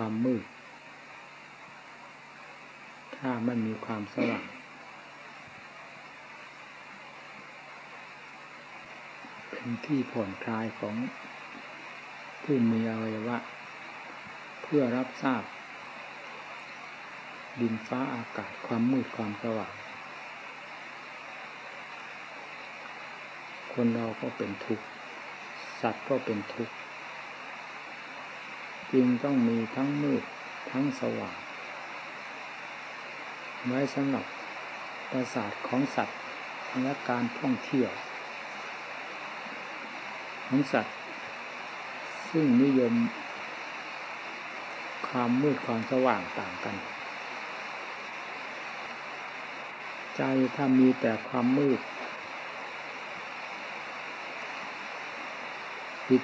ความมืด ถ้าไม่มีความสว่างเป็นที่ผ่อนคลายของผู้มีอวัยวะ เพื่อรับทราบ ดินฟ้าอากาศความมืดความสว่างคนเราก็เป็นทุกข์ สัตว์ก็เป็นทุกข์ จึงต้องมีทั้งมืดทั้งสว่าง ไว้สำหรับประสาทของสัตว์และการท่องเที่ยว ของสัตว์ ซึ่งนิยมความมืดความสว่างต่างกัน ใจถ้ามีแต่ความมืดปิด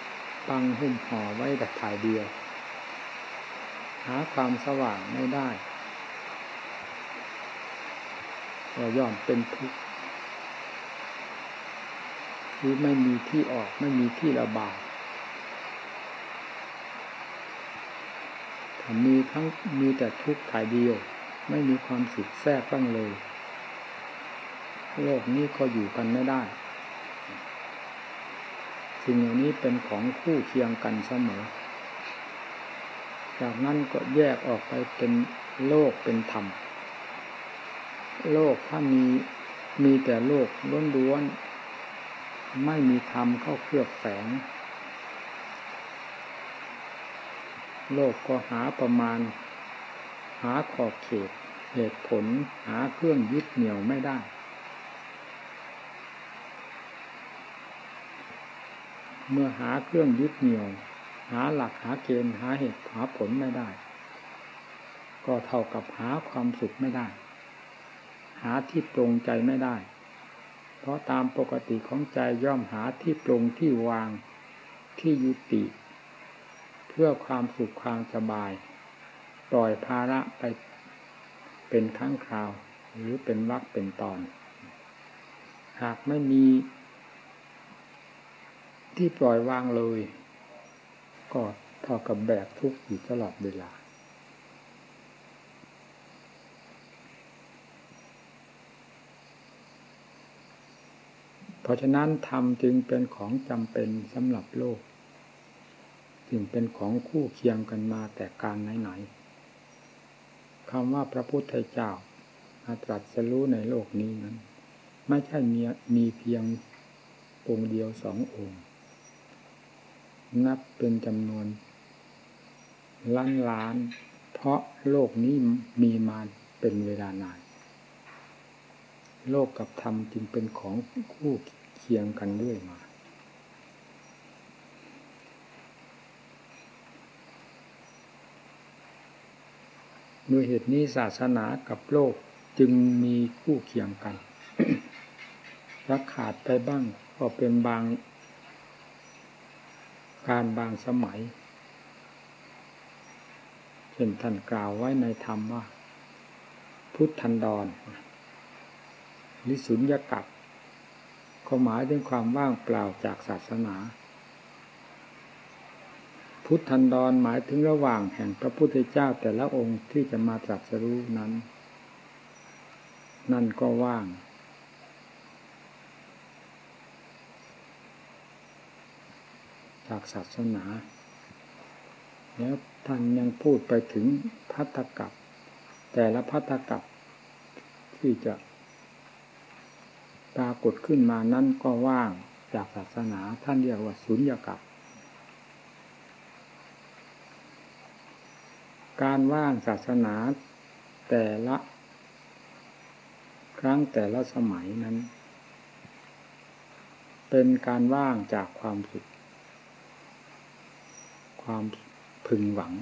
บังหุ้มห่อไว้แต่ถ่ายเดียว หาความสว่างไม่ได้ก็ย่อมเป็นทุกข์คือไม่มีที่ออกไม่มีที่ระบายถ้ามีทั้งมีแต่ทุกข์ถ่ายเดียว ไม่มีความสุขแทรกบ้างเลย โลกนี้ก็อยู่กันไม่ได้ สิ่งเหล่านี้เป็นของคู่เคียงกันเสมอ จากนั้นก็แยกออกไปเป็นโลกเป็นธรรม โลกถ้ามีมีแต่โลกล้วนๆไม่มีธรรมเข้าเคลือบแฝง โลกก็หาประมาณ หาขอบเขต เหตุผลหาเครื่องยึดเหนี่ยวไม่ได้เมื่อหาเครื่องยึดเหนี่ยว หาหลักหาเกณฑ์หาเหตุหาผลไม่ได้ ก็เท่ากับหาความสุขไม่ได้ หาที่ตรงใจไม่ได้ เพราะตามปกติของใจย่อมหาที่ตรงที่วางที่ยุติ เพื่อความสุขความสบาย ปล่อยภาระไปเป็นครั้งคราว หรือเป็นวักเป็นตอน หากไม่มีที่ปล่อยวางเลย ก็เท่ากับแบกทุกข์อยู่ตลอดเวลา เพราะฉะนั้นธรรมจึงเป็นของจำเป็นสำหรับโลกจึงเป็นของคู่เคียงกันมาแต่การไหนๆคำว่าพระพุทธเจ้าอาตรัสรู้ในโลกนี้นั้น ไม่ใช่มีมีเพียงองค์เดียวสององค์ นับเป็นจำนวนล้านล้าน เพราะโลกนี้มีมาเป็นเวลานาน โลกกับธรรมจึงเป็นของคู่เคียงกันด้วยมา ด้วยเหตุนี้ศาสนากับโลกจึงมีคู่เคียงกันรักขาดไปบ้างก็เป็นบาง การบางสมัย เช่นท่านกล่าวไว้ในธรรมว่า พุทธันดรหรือสุญญกับเขาหมายถึงความว่างเปล่าจากศาสนา พุทธันดรหมายถึงระหว่างแห่งพระพุทธเจ้าแต่ละองค์ที่จะมาตรัสรู้นั้น นั่นก็ว่างากศาสนา แล้วท่านยังพูดไปถึงพัทธกับ แต่ละพัทธกับที่จะปรากฏขึ้นมานั้นก็ว่างจากศาสนาท่านเรียกว่าสุญญกับ การว่างศาสนาแต่ละครั้งแต่ละสมัยนั้น เป็นการว่างจากความสุข ความพึงหวัง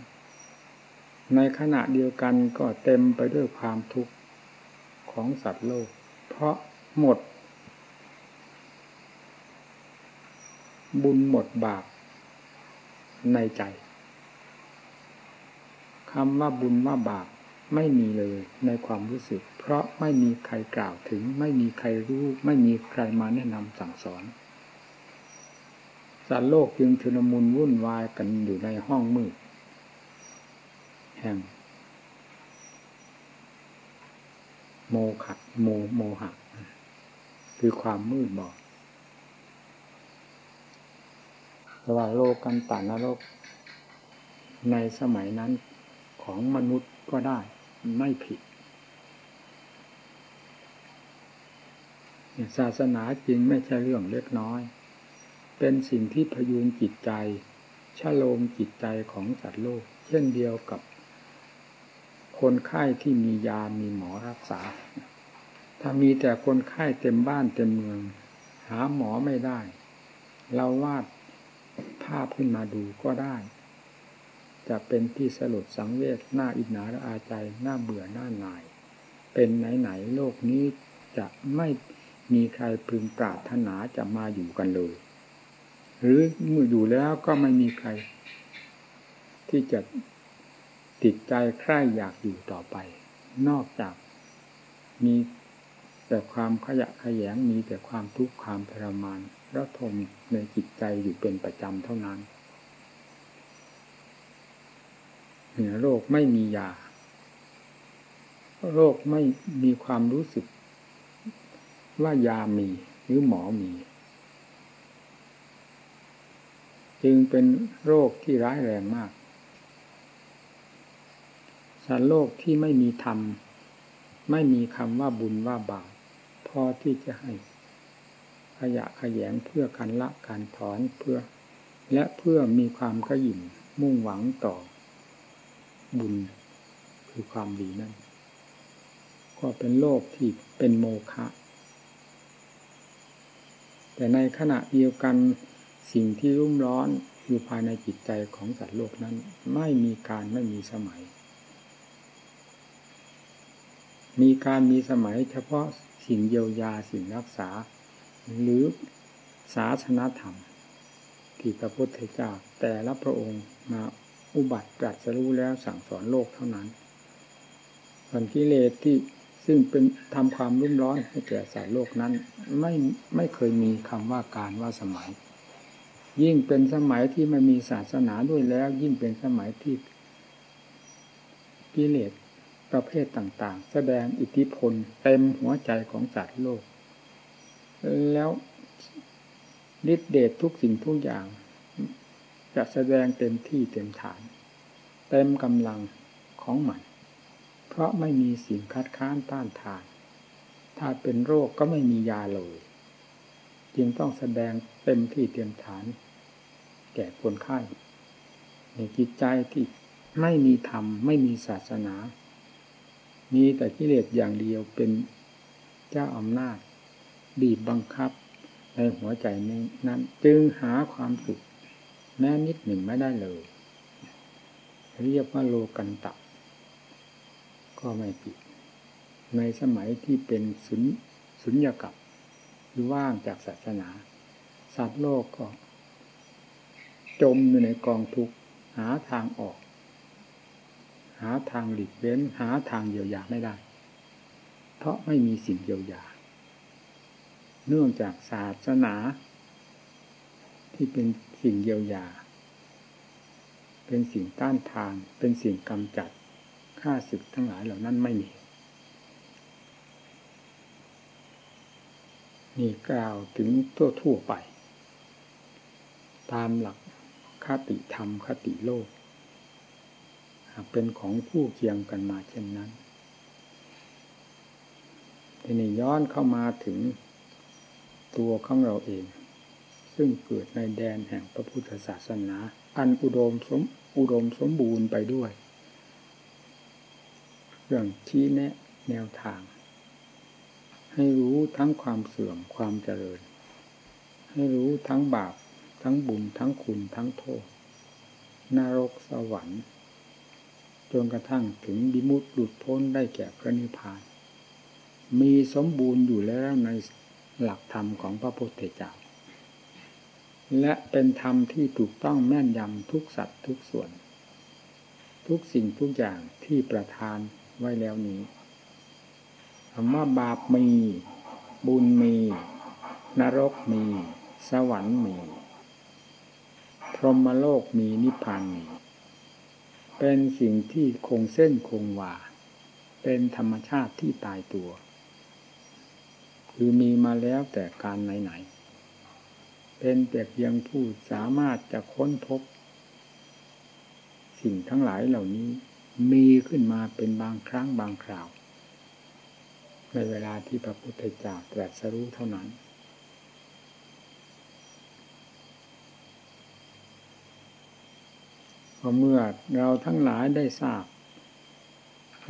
ในขณะเดียวกันก็เต็มไปด้วยความทุกข์ของสัตว์โลก เพราะหมด บุญหมดบาปในใจคำว่าบุญว่าบาปไม่มีเลยในความรู้สึก เพราะไม่มีใครกล่าวถึง ไม่มีใครรู้ ไม่มีใครมาแนะนำสั่งสอน สัตว์โลกจึงชุลมุนวุ่นวายกันอยู่ในห้องมืด แห่ง โมขะโมโมหะ คือความมืดบอดแต่ว่างโลกันตานรก ในสมัยนั้นของมนุษย์ก็ได้ไม่ผิดศาสนาจริงไม่ใช่เรื่องเล็กน้อย เป็นสิ่งที่พยุงจิตใจชะโลมจิตใจของสัตว์โลก เช่นเดียวกับ คนไข้ที่มียามีหมอรักษา ถ้ามีแต่คนไข้เต็มบ้านเต็มเมือง หาหมอไม่ได้ เราวาดภาพขึ้นมาดูก็ได้ จะเป็นที่สลดสังเวชหน้าอิจฉาละอาใจหน้าเบื่อหน้าหน่าย เป็นไหนๆโลกนี้จะไม่มีใครพึงปรารถนาจะมาอยู่กันเลย หรือเมื่ออยู่แล้วก็ไม่มีใคร ที่จะติดใจใคร่อยากอยู่ต่อไป นอกจากมีแต่ความขยะขยงมีแต่ความทุกข์ความทรมานระทมในจิตใจอยู่เป็นประจำเท่านั้นเหนือโรคไม่มียา โรคไม่มีความรู้สึกว่ายามีหรือหมอมี จึงเป็นโรคที่ร้ายแรงมาก สัตว์โลกที่ไม่มีธรรม ไม่มีคำว่าบุญว่าบาปพอที่จะให้ขยะขยงเพื่อการละการถอนเพื่อ และเพื่อมีความขยิ่มมุ่งหวังต่อ บุญคือความดีนั่น ก็เป็นโลกที่เป็นโมฆะแต่ในขณะเดียวกัน สิ่งที่รุ่มร้อนอยู่ภายในจิตใจของสัตว์โลกนั้น ไม่มีการไม่มีสมัย มีการมีสมัยเฉพาะสิ่งเยียวยาสิ่งรักษา หรือศาสนาธรรม ที่พระพุทธเจ้าแต่ละพระองค์มาอุบัติตรัสรู้แล้วสั่งสอนโลกเท่านั้นส่วนกิเลสที่ซึ่งเป็นทำความรุ่มร้อนให้แก่สายโลกนั้น ไม่ไม่เคยมีคำว่าการว่าสมัย ยิ่งเป็นสมัยที่ไม่มีศาสนาด้วยแล้ว ยิ่งเป็นสมัยที่กิเลสประเภทต่าง ๆ แสดงอิทธิพลเต็มหัวใจของสัตว์โลก แล้วฤทธิเดชทุกสิ่งทุกอย่าง จะแสดงเต็มที่เต็มฐาน เต็มกำลังของมัน เพราะไม่มีสิ่งคัดค้านต้านทาน ถ้าเป็นโรคก็ไม่มียาเลย จึงต้องแสดงเต็มที่เต็มฐาน แก่คนไข้ในจิตใจที่ไม่มีธรรม ไม่มีศาสนา มีแต่กิเลสอย่างเดียวเป็นเจ้าอำนาจ บีบบังคับในหัวใจน,นั้น จึงหาความสุขแม้นิดหนึ่งไม่ได้เลย เรียกว่าโลกันตะ ก็ไม่ผิด ในสมัยที่เป็นสุญสุญญกับ ว่างจากศาสนา สัตว์โลกก็ จมอยู่ในกองทุกข์หาทางออก หาทางหลีกเว้น หาทางเยียวยาไม่ได้ เพราะไม่มีสิ่งเยียวยา เนื่องจากศาสนา ที่เป็นสิ่งเยียวยา เป็นสิ่งต้านทาน เป็นสิ่งกำจัดค่าศึกทั้งหลายเหล่านั้นไม่มี นี่กล่าวถึงทั่วทั่วไป ตามหลักคติธรรมคติโลก หากเป็นของผู้เคียงกันมาเช่นนั้นทีนี้ย้อนเข้ามาถึงตัวของเราเอง ซึ่งเกิดในแดนแห่งพระพุทธศาสนา อันอุดมสมอุดมสมบูรณ์ไปด้วย เรื่องชี้แนะแนวทาง ให้รู้ทั้งความเสื่อมความเจริญ ให้รู้ทั้งบาป ทั้งบุญทั้งคุณทั้งโทษนรกสวรรค์จนกระทั่งถึงบิมุตหลุดพ้นได้แก่พระนิพพาน มีสมบูรณ์อยู่แล้วในหลักธรรมของพระพุทธเจ้า และเป็นธรรมที่ถูกต้องแม่นยำทุกสัตว์ทุกส่วน ทุกสิ่งทุกอย่างที่ประทานไว้แล้วนี้ คำว่าบาปมี บุญมี นรกมี สวรรค์มี พรหมโลกมีนิพพานมี เป็นสิ่งที่คงเส้นคงวา เป็นธรรมชาติที่ตายตัว คือมีมาแล้วแต่การไหนๆ เป็นแต่เพียงผู้สามารถจะค้นพบ สิ่งทั้งหลายเหล่านี้มีขึ้นมาเป็นบางครั้งบางคราว ในเวลาที่พระพุทธเจ้าตรัสรู้เท่านั้น พอเมื่อเราทั้งหลายได้ทราบ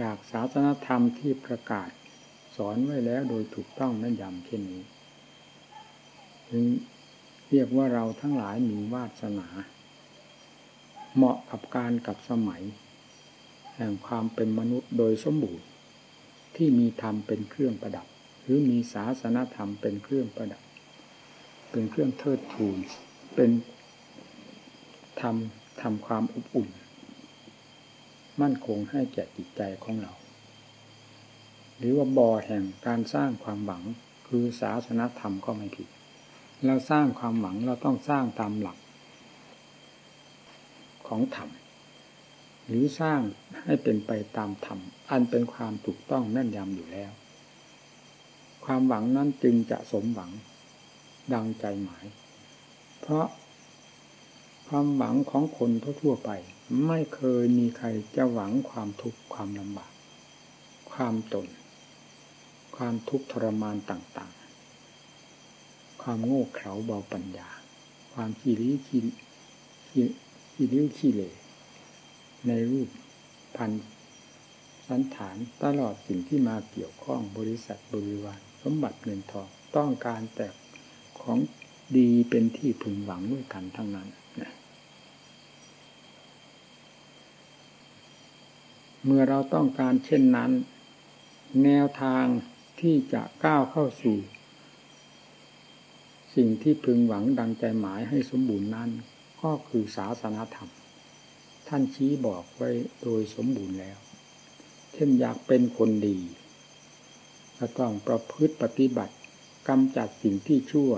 จากศาสนธรรมที่ประกาศสอนไว้แล้วโดยถูกต้องแม่นยำเช่นนี้ถึงเรียกว่าเราทั้งหลายมีวาสนา เหมาะกับการกับสมัย แห่งความเป็นมนุษย์โดยสมบูรณ์ ที่มีธรรมเป็นเครื่องประดับ หรือมีศาสนธรรมเป็นเครื่องประดับ เป็นเครื่องเทิดทูน เป็นธรรมทำความอบอุ่น มั่นคงให้แก่จิตใจของเรา หรือว่าบ่อแห่งการสร้างความหวังคือศาสนธรรมก็ไม่ผิด เราสร้างความหวังเราต้องสร้างตามหลักของธรรม หรือสร้างให้เป็นไปตามธรรม อันเป็นความถูกต้องแน่นยำอยู่แล้ว ความหวังนั้นจึงจะสมหวังดังใจหมาย เพราะความหวังของคนทั่วไป ไม่เคยมีใครจะหวังความทุกข์ความลำบาก ความตนความทุกข์ทรมานต่างๆ ความโง่เขลาเบาปัญญา ความขี้ริ้ขี้ขี้ริ้วขี้เล ในรูปพันสันฐานตลอดสิ่งที่มาเกี่ยวข้องบริษัทบริวารสมบัติเงินทองต้องการแต่ของดีเป็นที่พึงหวังด้วยกันทั้งนั้นเมื่อเราต้องการเช่นนั้น แนวทางที่จะก้าวเข้าสู่ สิ่งที่พึงหวังดังใจหมายให้สมบูรณ์นั้น ก็คือศาสนาธรรม ท่านชี้บอกไว้โดยสมบูรณ์แล้ว เช่นอยากเป็นคนดีจะต้องประพฤติปฏิบัติกำจัดสิ่งที่ชั่ว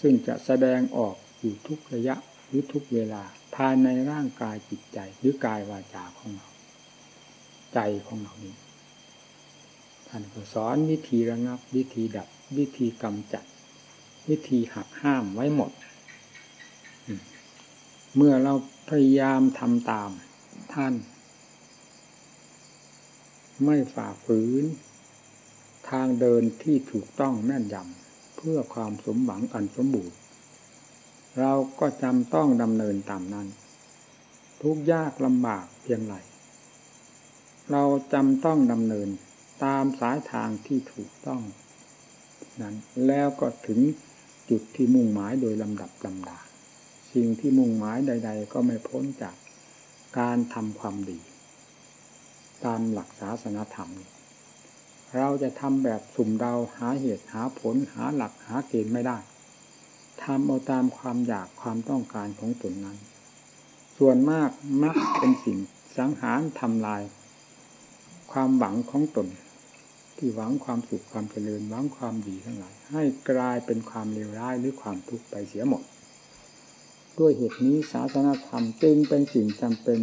ซึ่งจะแสดงออกอยู่ทุกระยะหรือทุกเวลาภายในร่างกายจิตใจหรือกายวาจาของเรา ใจของเรานี้ท่านก็สอนวิธีระงับ วิธีดับ วิธีกำจัด วิธีหักห้ามไว้หมด เมื่อเรา พยายามทำตามท่าน ไม่ฝ่าฝืน ทางเดินที่ถูกต้องแม่นยำเพื่อความสมหวังอันสมบูรณ์เราก็จำต้องดำเนินตามนั้น ทุกยากลำบากเพียงไรเราจำต้องดำเนินตามสายทางที่ถูกต้อง นั้นแล้วก็ถึงจุดที่มุ่งหมายโดยลำดับลำดา สิ่งที่มุ่งหมายใด ๆ ก็ไม่พ้นจากการทำความดี ตามหลักศาสนาธรรม เราจะทำแบบสุ่มเดาหาเหตุหาผลหาหลักหาเกณฑ์ไม่ได้ทำเอาตามความอยากความต้องการของตนนั้น ส่วนมากมักเป็นสิ่งสังหารทำลาย ความหวังของตน ที่หวังความสุขความเจริญหวังความดีทั้งหลาย ให้กลายเป็นความเลวร้ายหรือความทุกข์ไปเสียหมด ด้วยเหตุนี้ศาสนาธรรมจึงเป็นสิ่งจำเป็น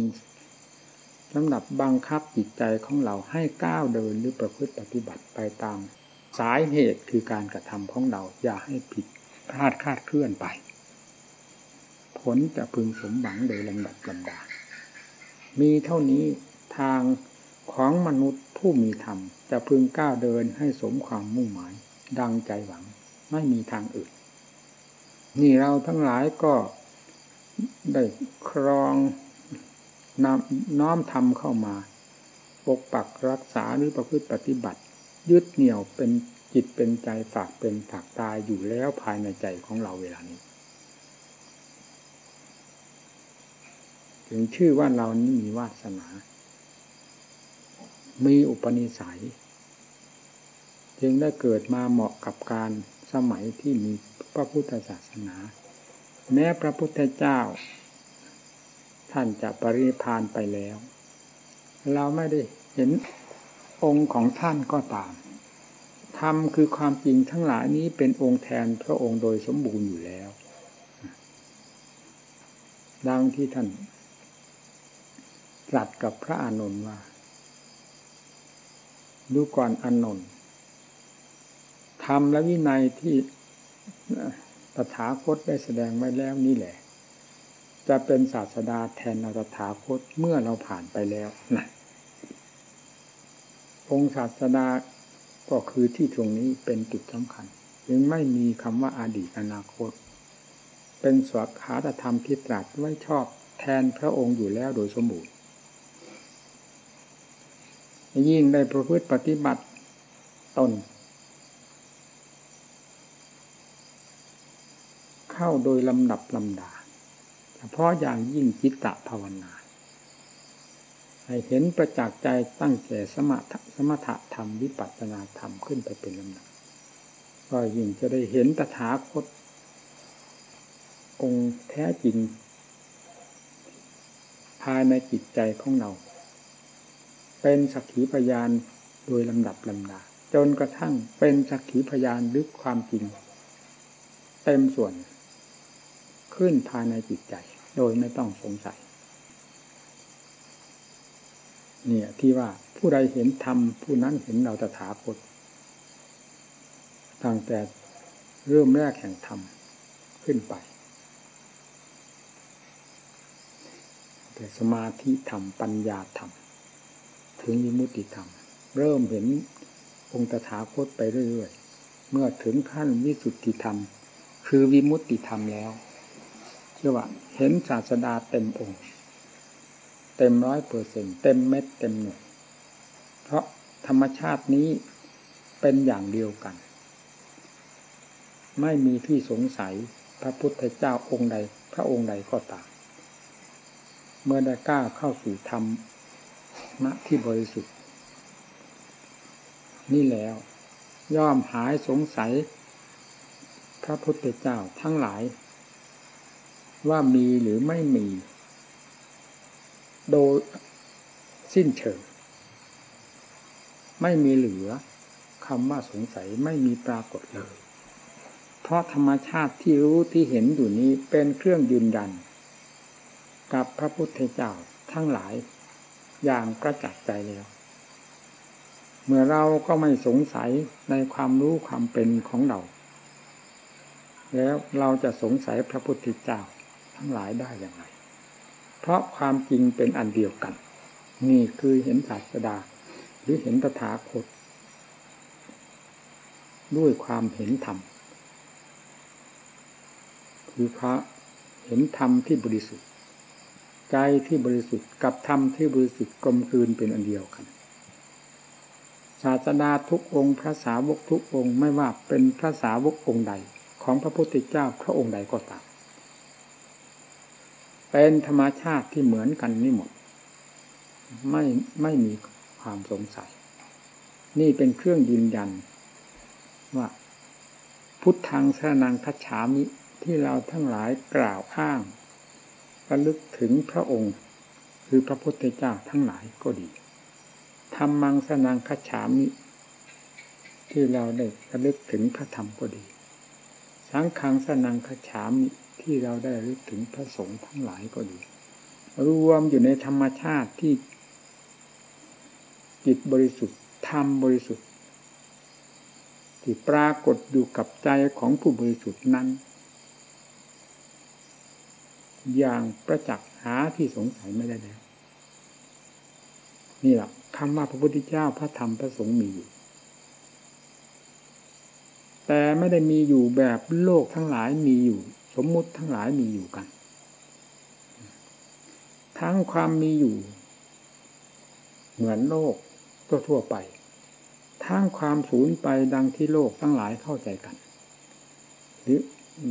สำหรับบังคับจิตใจของเราให้ก้าวเดินหรือประพฤติปฏิบัติไปตาม สายเหตุคือการกระทำของเราอย่าให้ผิดพลาดคาดเคลื่อนไป ผลจะพึงสมหวังโดยลำดับลำดา มีเท่านี้ทางของมนุษย์ผู้มีธรรม จะพึงก้าวเดินให้สมความมุ่งหมาย ดังใจหวังไม่มีทางอื่น นี่เราทั้งหลายก็ ได้ครองนน้อมทำเข้ามาปกปักรักษาหรือประพฤติปฏิบัติ ยึดเหนี่ยวเป็นจิตเป็นใจฝากเป็นฝากตายอยู่แล้วภายในใจของเราเวลานี้ ถึงชื่อว่าเรานี้มีวาสนา มีอุปนิสัย จึงได้เกิดมาเหมาะกับการสมัยที่มีพระพุทธศาสนา แม้พระพุทธเจ้า ท่านจะปริพานไปแล้ว เราไม่ได้เห็นองค์ของท่านก็ตามธรรมคือความจริงทั้งหลายนี้เป็นองค์แทนพระองค์โดยสมบูรณ์อยู่แล้วดดังที่ท่านตรัสกับพระอานนท์ว่า ดูก่อนอานนท์ธรรมและวินัยที่ ตถาคตได้แสดงไว้แล้วนี่แหละ จะเป็นศาสดาแทนเราตถาคตเมื่อเราผ่านไปแล้วนะองค์ศาสดาก็คือที่ตรงนี้เป็นจุดสำคัญยังไม่มีคำว่าอาดีตอนาคต เป็นสวขาตธรรมที่ตรัสไว้ชอบแทนพระองค์อยู่แล้วโดยสมบูรณ์ยิ่งได้ประพฤติปฏิบัติตน เข้าโดยลำดับลำดาเฉพาะอย่างยิ่งจิตตภาวนา ให้เห็นประจักษ์ใจตั้งแต่สมถสมถธรรมวิปัสสนาธรรมขึ้นไปเป็นลำดับก็ยิ่งจะได้เห็นตถาคต องค์แท้จริง ภายในจิตใจของเรา เป็นสักขีพยานโดยลำดับลำดาจนกระทั่งเป็นสักขีพยานลึกความจริง เต็มส่วน ขึ้นภายในจิตใจ โดยไม่ต้องสงสัย เนี่ยที่ว่าผู้ใดเห็นธรรมผู้นั้นเห็นเราตถาคตตั้งแต่เริ่มแรกแห่งธรรมขึ้นไป แต่สมาธิธรรมปัญญาธรรม ถึงวิมุติธรรม เริ่มเห็นองค์ตถาคตไปเรื่อยๆ เมื่อถึงขั้นวิสุทธิธรรม คือวิมุตติธรรมแล้ว รียกว่า เห็นศาสดาเต็มองค์ เต็มร้อยเปอร์เซ็นเต็มเม็ดเต็มหน่วยเพราะธรรมชาตินี้เป็นอย่างเดียวกัน ไม่มีที่สงสัยพระพุทธเจ้าองค์ใด พระองค์ใดก็ตามเมื่อได้กล้าเข้าสู่ธรรมะที่บริสุทธิ์ นี่แล้ว ย่อมหายสงสัย พระพุทธเจ้าทั้งหลาย ว่ามีหรือไม่มี โดยสิ้นเชิง ไม่มีเหลือคำว่าสงสัยไม่มีปรากฏเลย เพราะธรรมชาติที่รู้ที่เห็นอยู่นี้เป็นเครื่องยืนยัน กับพระพุทธเจ้าทั้งหลายอย่างประจักษ์ใจแล้ว เมื่อเราก็ไม่สงสัยในความรู้ความเป็นของเรา แล้วเราจะสงสัยพระพุทธเจ้า ทั้งหลายได้อย่างไร เพราะความจริงเป็นอันเดียวกัน นี่คือเห็นศาสดา หรือเห็นตถาคต ด้วยความเห็นธรรม คือพระเห็นธรรมที่บริสุทธิ์ ใจที่บริสุทธิ์กับธรรมที่บริสุทธิ์กลมกลืนเป็นอันเดียวกันศาสดาทุกองค์พระสาวกทุกองค์ไม่ว่าเป็นพระสาวกองค์ใด ของพระพุทธเจ้าพระองค์ใดก็ตาม เป็นธรรมชาติที่เหมือนกันนี่หมด ไม่ไม่มีความสงสัย นี่เป็นเครื่องยืนยัน ว่า พุทธังสนังคัจฉามิที่เราทั้งหลายกล่าวอ้างระลึกถึงพระองค์ คือพระพุทธเจ้าทั้งหลายก็ดีธรรมังสนังคัจฉามิ ที่เราได้ระลึกถึงพระธรรมก็ดี สังฆังสนังคัจฉามิ ที่เราได้รู้ถึงพระสงฆ์ทั้งหลายก็ดี รวมอยู่ในธรรมชาติที่จิตบริสุทธิ์ธรรมบริสุทธิ์ ที่ปรากฏอยู่กับใจของผู้บริสุทธิ์นั้น อย่างประจักษ์หาที่สงสัยไม่ได้แล้วนี่แหละคำว่าพระพุทธเจ้าพระธรรมพระสงฆ์มีอยู่ แต่ไม่ได้มีอยู่แบบโลกทั้งหลายมีอยู่ สมมุติทั้งหลายมีอยู่กัน ทั้งความมีอยู่ เหมือนโลกทั่วทั่วไป ทั้งความสูญไปดังที่โลกทั้งหลายเข้าใจกัน หรือ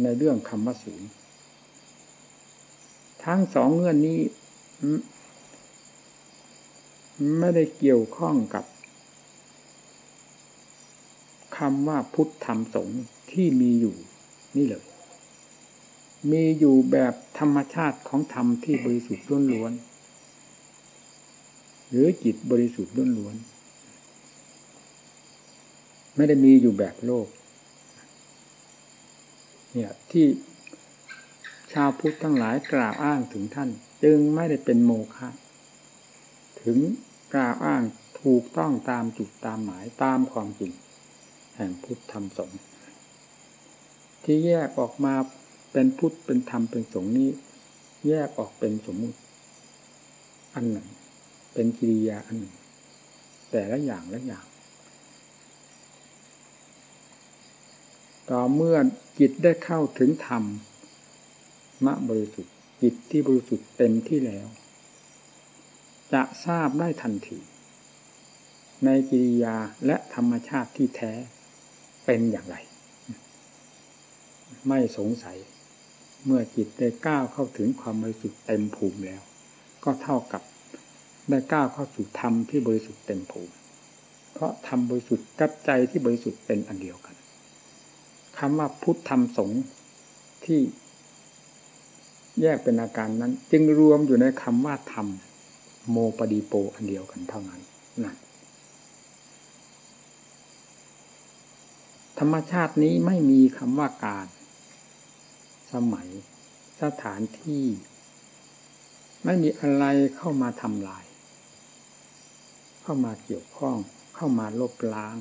ในเรื่องคำว่าสูญทั้งสองเงื่อนนี้ ไม่ได้เกี่ยวข้องกับคำว่าพุทธธรรมสงฆ์ที่มีอยู่นี่เลย มีอยู่แบบธรรมชาติของธรรมที่บริสุทธิ์ล้วนๆหรือจิตบริสุทธิ์ล้วนๆไม่ได้มีอยู่แบบโลก เนี่ยที่ชาวพุทธทั้งหลายกล่าวอ้างถึงท่าน จึงไม่ได้เป็นโมฆะถึงกล่าวอ้างถูกต้องตามจุดตามหมายตามความจริง แห่งพุทธธรรมสงฆ์ที่แยกออกมา เป็นพุทธเป็นธรรมเป็นสงฆ์นี้ แยกออกเป็นสมมุติ อันหนึ่ง เป็นกิริยาอันหนึ่ง แต่ละอย่างละอย่าง ต่อเมื่อจิตได้เข้าถึงธรรมมะบริสุทธิ์จิตที่บริสุทธิ์เต็มที่แล้ว จะทราบได้ทันทีในกิริยาและธรรมชาติที่แท้เป็นอย่างไร ไม่สงสัย เมื่อจิตได้ก้าวเข้าถึงความบริสุทธิ์เต็มภูมิแล้ว ก็เท่ากับได้ก้าวเข้าสู่ธรรมที่บริสุทธิ์เต็มภูมิ เพราะธรรมบริสุทธิ์กับใจที่บริสุทธิ์เป็นอันเดียวกันคำว่าพุทธธรรมสงฆ์ที่แยกเป็นอาการนั้น จึงรวมอยู่ในคำว่าธรรมโมปดีโปอันเดียวกันเท่านั้นนั่นธรรมชาตินี้ไม่มีคำว่าการ สมัย สถานที่ ไม่มีอะไรเข้ามาทำลาย เข้ามาเกี่ยวข้องเข้ามาลบล้าง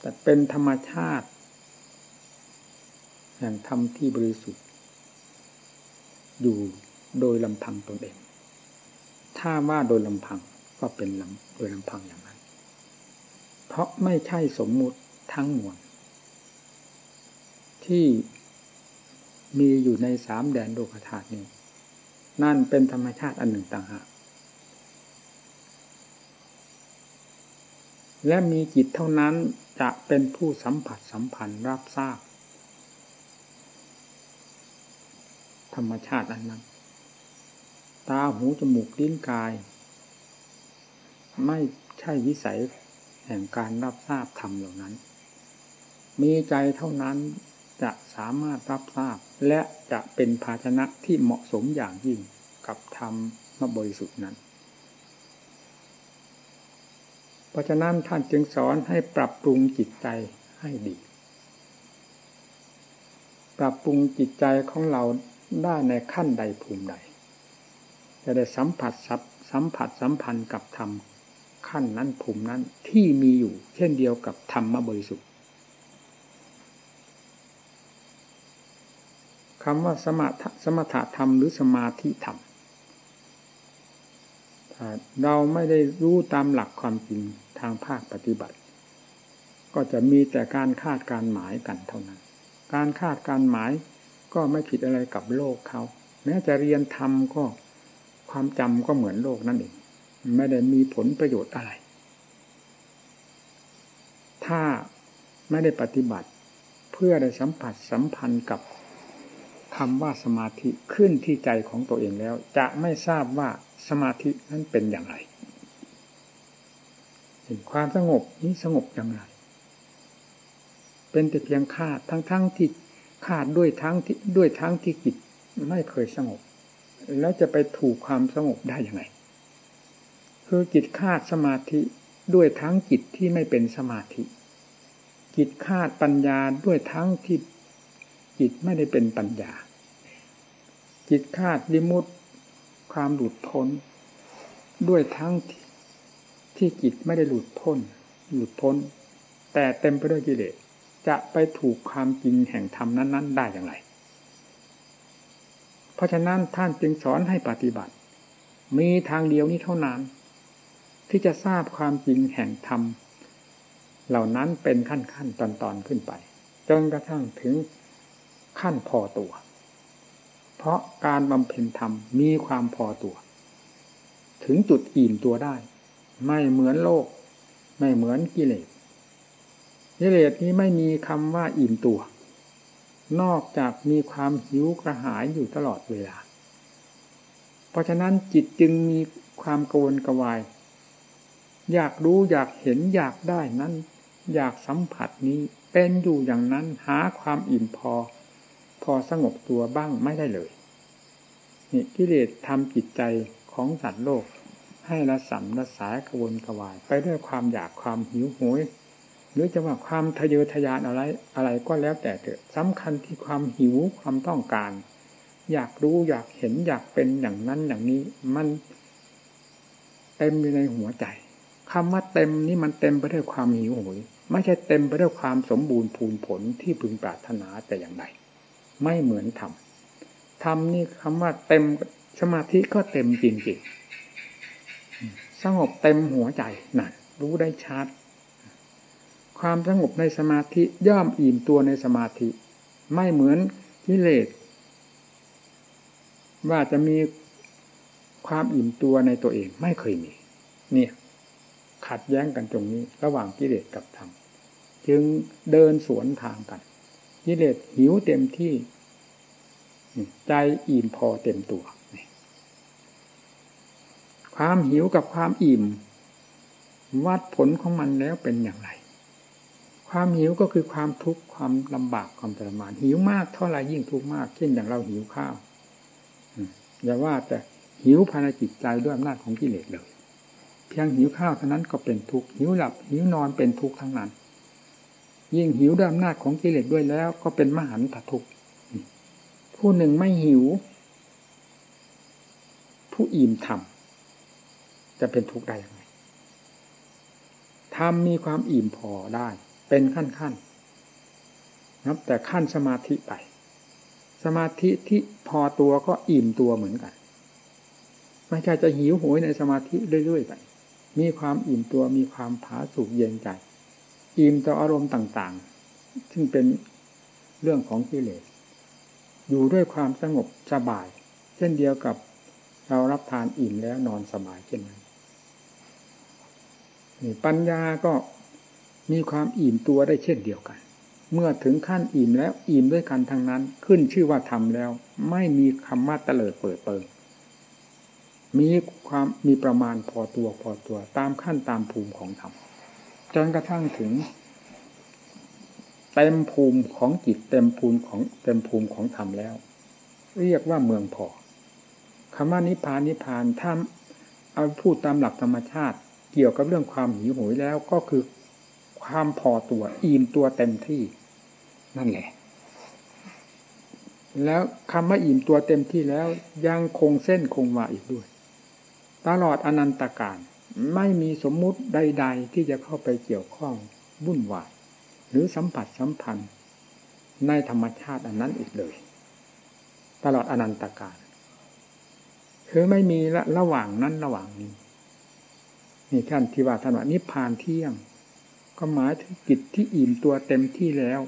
แต่เป็นธรรมชาติแห่งธรรมที่บริสุทธิ์ อยู่โดยลำพังตนเอง ถ้าว่าโดยลำพังก็เป็นลำโดยลำพังอย่างนั้น เพราะไม่ใช่สมมุติทั้งมวล ที่มีอยู่ในสามแดนโลกธาตุนี้ นั่นเป็นธรรมชาติอันหนึ่งต่างหากและมีจิตเท่านั้นจะเป็นผู้สัมผัสสัมพันธ์รับทราบ ธรรมชาติอันนั้น ตาหูจมูกลิ้นกาย ไม่ใช่วิสัยแห่งการรับทราบธรรมเหล่านั้น มีใจเท่านั้น จะสามารถรับทราบ และจะเป็นภาชนะที่เหมาะสมอย่างยิ่งกับธรรมมบริสุทธินั้น เพราะฉะนั้นท่านจึงสอนให้ปรับปรุงจิตใจให้ดี ปรับปรุงจิตใจของเราได้ในขั้นใดภูมิใด จะได้สัมผัสสัมผัสสัมพันธ์กับธรรมขั้นนั้นภูมินั้นที่มีอยู่ เช่นเดียวกับธรรมบริสุทธิ์ คำว่าสมถสมถะธรรมหรือสมาธิธรรมเราไม่ได้รู้ตามหลักความจริงทางภาคปฏิบัติ ก็จะมีแต่การคาดการหมายกันเท่านั้น การคาดการหมายก็ไม่ผิดอะไรกับโลกเขา แม้จะเรียนทำก็ความจำก็เหมือนโลกนั่นเองไม่ได้มีผลประโยชน์อะไร ถ้าไม่ได้ปฏิบัติเพื่อได้สัมผัสสัมพันธ์กับ คำว่าสมาธิขึ้นที่ใจของตัวเองแล้ว จะไม่ทราบว่าสมาธินั้นเป็นอย่างไรเห็นความสงบนี้สงบอย่างไร เป็นแต่เพียงคาดทั้งๆทที่ขาดด้วยทั้งที่ด้วยทั้งที่จิตไม่เคยสงบ แล้วจะไปถูกความสงบได้ยังไง คือจิตคาดสมาธิด้วยทั้งจิตที่ไม่เป็นสมาธิ จิตคาดปัญญาด้วยทั้งที่จิตไม่ได้เป็นปัญญา จิตคาดดิมุตความหลุดพ้น ด้วยทั้งที่จิตไม่ได้หลุดพ้น หลุดพ้น แต่เต็มไปด้วยกิเลสจะไปถูกความจริงแห่งธรรมนั้น ๆ ได้อย่างไร เพราะฉะนั้นท่านจึงสอนให้ปฏิบัติ มีทางเดียวนี้เท่านั้น ที่จะทราบความจริงแห่งธรรม เหล่านั้นเป็นขั้นขั้นตอนตอนขึ้นไป จนกระทั่งถึงขั้นพอตัว ราะการบำเพ็ญธรรมมีความพอตัว ถึงจุดอิ่มตัวได้ ไม่เหมือนโลก ไม่เหมือนกิเลสกิเลสนี้ไม่มีคำว่าอิ่มตัว นอกจากมีความหิวกระหายอยู่ตลอดเวลา เพราะฉะนั้นจิตจึงมีความกวนกวาย อยากรู้อยากเห็นอยากได้นั้น อยากสัมผัสนี้เป็นอยู่อย่างนั้นหาความอิ่มพอ พอสงบตัวบ้างไม่ได้เลย นี่กิเลสทำจิตใจของสัตว์โลก ให้ละสัมละสายกวนกวาย ไปด้วยความอยากความหิวโหย หรือจะว่าความทะเยอทะยานอะไรอะไรก็แล้วแต่เถอะสำคัญที่ความหิวความต้องการ อยากรู้อยากเห็นอยากเป็นอย่างนั้นอย่างนี้มันเต็มอยู่ในหัวใจคำว่าเต็มนี่มันเต็มไปด้วยความหิวโหย ไม่ใช่เต็มไปด้วยความสมบูรณ์พูนผลที่พึงปรารถนาแต่อย่างใดไม่เหมือนธรรม รมนี่คำว่าเต็มสมาธิก็เต็มจริงๆสงบเต็มหัวใจนั่นรู้ได้ชัด ความสงบในสมาธิย่อมอิ่มตัวในสมาธิ ไม่เหมือนกิเลสว่าจะมีความอิ่มตัวในตัวเองไม่เคยมี เนี่ย ขัดแย้งกันตรงนี้ ระหว่างกิเลสกับธรรม จึงเดินสวนทางกันกิเลสหิวเต็มที่ ใจอิ่มพอเต็มตัว ความหิวกับความอิ่ม วัดผลของมันแล้วเป็นอย่างไร ความหิวก็คือความทุกข์ความลำบากความทรมาน หิวมากเท่าไรยิ่งทุกข์มาก เช่นอย่างเราหิวข้าวอย่าว่าแต่หิวภายในจิตใจด้วยอำนาจของกิเลสเลย เพียงหิวข้าวเท่านั้นก็เป็นทุกข์หิวหลับ หิวนอนเป็นทุกข์ทั้งนั้น ยิ่งหิวด้วยอำนาจของกิเลสด้วยแล้ว ก็เป็นมหันตทุกข์ ผู้หนึ่งไม่หิว ผู้อิ่มทำจะเป็นทุกข์ได้ยังไงทำมีความอิ่มพอได้ เป็นขั้นขั้นนับแต่ขั้นสมาธิไป สมาธิที่พอตัวก็อิ่มตัวเหมือนกันไม่ใช่จะหิวโหยในสมาธิเรื่อยๆไป มีความอิ่มตัวมีความผาสุกเย็นใจ อิ่มต่ออารมณ์ต่างๆ ซึ่งเป็นเรื่องของกิเลส อยู่ด้วยความสงบสบาย เช่นเดียวกับเรารับทานอิ่มแล้วนอนสบายเช่นนั้นนี่ปัญญาก็มีความอิ่มตัวได้เช่นเดียวกัน เมื่อถึงขั้นอิ่มแล้วอิ่มด้วยกันทางนั้น ขึ้นชื่อว่าทำแล้ว ไม่มีคำว่าเตลิดเปิดเปิงมีความมีประมาณพอตัวพอตัวตามขั้นตามภูมิของธรรมจนกระทั่งถึง เต็มภูมิของจิตเต็มภูมิของเต็มภูมิของธรรมแล้ว เรียกว่าเมืองพอคำว่านิพพานนิพพานถ้าเอาพูดตามหลักธรรมชาติ เกี่ยวกับเรื่องความหิวโหยแล้วก็คือความพอตัวอิ่มตัวเต็มที่ นั่นแหละ แล้วคำว่าอิ่มตัวเต็มที่แล้วยังคงเส้นคงวาอีกด้วย ตลอดอนันตการไม่มีสมมุติใด ๆ ที่จะเข้าไปเกี่ยวข้องวุ่นวาย หรือสัมผัสสัมพันธ์ในธรรมชาติอันนั้นอีกเลย ตลอดอนันตกาลคือไม่มีละระหว่างนั้นระหว่างนี้นี่ท่านที่ว่าท่านว่านิพพานเที่ยง ก็หมายถึงจิตที่อิ่มตัวเต็มที่แล้ว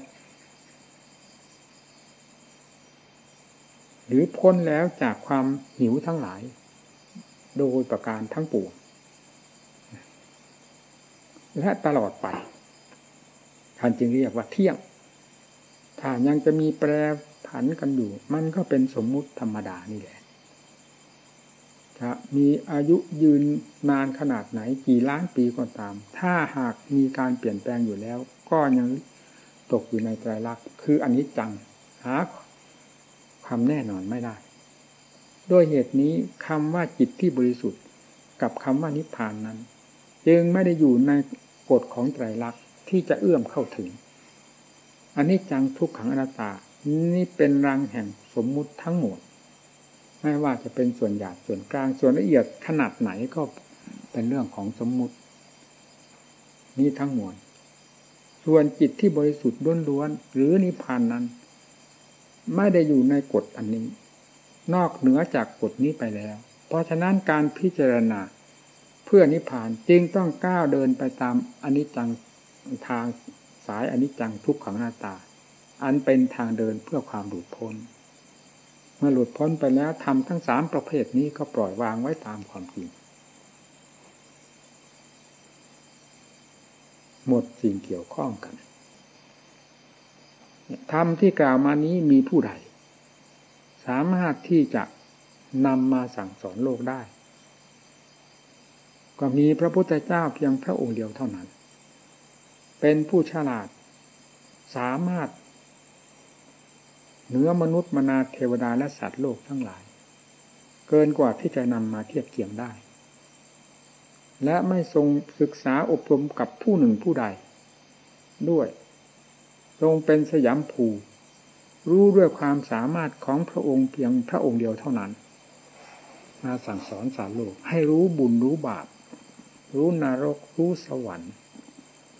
หรือพ้นแล้วจากความหิวทั้งหลาย โดยประการทั้งปวงและตลอดไป ท่านจึงเรียกว่าเที่ยง ถ้ายังจะมีแปรผันกันอยู่ มันก็เป็นสมมุติธรรมดานี่แหละจะมีอายุยืนนานขนาดไหนกี่ล้านปีก็ตาม ถ้าหากมีการเปลี่ยนแปลงอยู่แล้ว ก็ยังตกอยู่ในตรลักษ์คืออันนี้จังหาความแน่นอนไม่ได้ ด้วยเหตุนี้คำว่าจิตที่บริสุทธิ์ กับคำว่านิพพานนั้น จึงไม่ได้อยู่ในกฎของไตรลักษณ์ ที่จะเอื้อมเข้าถึง อันนี้จังทุกขังอนัตตา นี่เป็นรังแห่งสมมุติทั้งหมด ไม่ว่าจะเป็นส่วนหยาบส่วนกลางส่วนละเอียดขนาดไหนก็เป็นเรื่องของสมมุติ นี่ทั้งหมดส่วนจิตที่บริสุทธิ์ล้วนๆหรือนิพพานนั้น ไม่ได้อยู่ในกฎอันนี้ นอกเหนือจากกฎนี้ไปแล้ว เพราะฉะนั้นการพิจารณาเพื่อนิพพานจึงต้องก้าวเดินไปตามอนิจจัง ทางสายอนิจจังทุกขังหน้าตา อันเป็นทางเดินเพื่อความหลุดพ้น เมื่อหลุดพ้นไปแล้วทำทั้งสามประเภทนี้ก็ปล่อยวางไว้ตามความจริง หมดสิ่งเกี่ยวข้องกันธรรมที่กล่าวมานี้มีผู้ใด สามารถที่จะนำมาสั่งสอนโลกได้ ก็มีพระพุทธเจ้าเพียงพระองค์เดียวเท่านั้น เป็นผู้ฉลาด สามารถเหนือมนุษย์มนาเทวดาและสัตว์โลกทั้งหลาย เกินกว่าที่จะนำมาเทียบเทียมได้ และไม่ทรงศึกษาอบรมกับผู้หนึ่งผู้ใด ด้วย ทรงเป็นสยามภู รู้ด้วยความสามารถของพระองค์เพียงพระองค์เดียวเท่านั้น มาสั่งสอนสารโลกให้รู้บุญรู้บาป รู้นรกรู้สวรรค์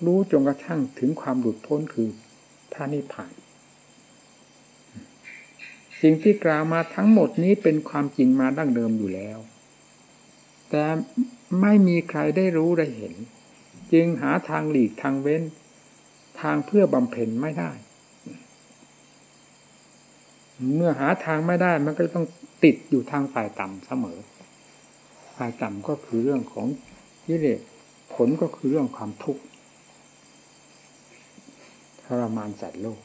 รู้จนกระทั่งถึงความหลุดพ้นคือพระนิพพานสิ่งที่กล่าวมาทั้งหมดนี้เป็นความจริงมาดั้งเดิมอยู่แล้ว แต่ไม่มีใครได้รู้ได้เห็น จึงหาทางหลีกทางเว้นทางเพื่อบำเพ็ญไม่ได้ เมื่อหาทางไม่ได้มันก็ต้องติดอยู่ทางฝ่ายต่ำเสมอ ฝ่ายต่ำก็คือเรื่องของกิเลสผลก็คือเรื่องความทุกข์ รมานสัตว์โลก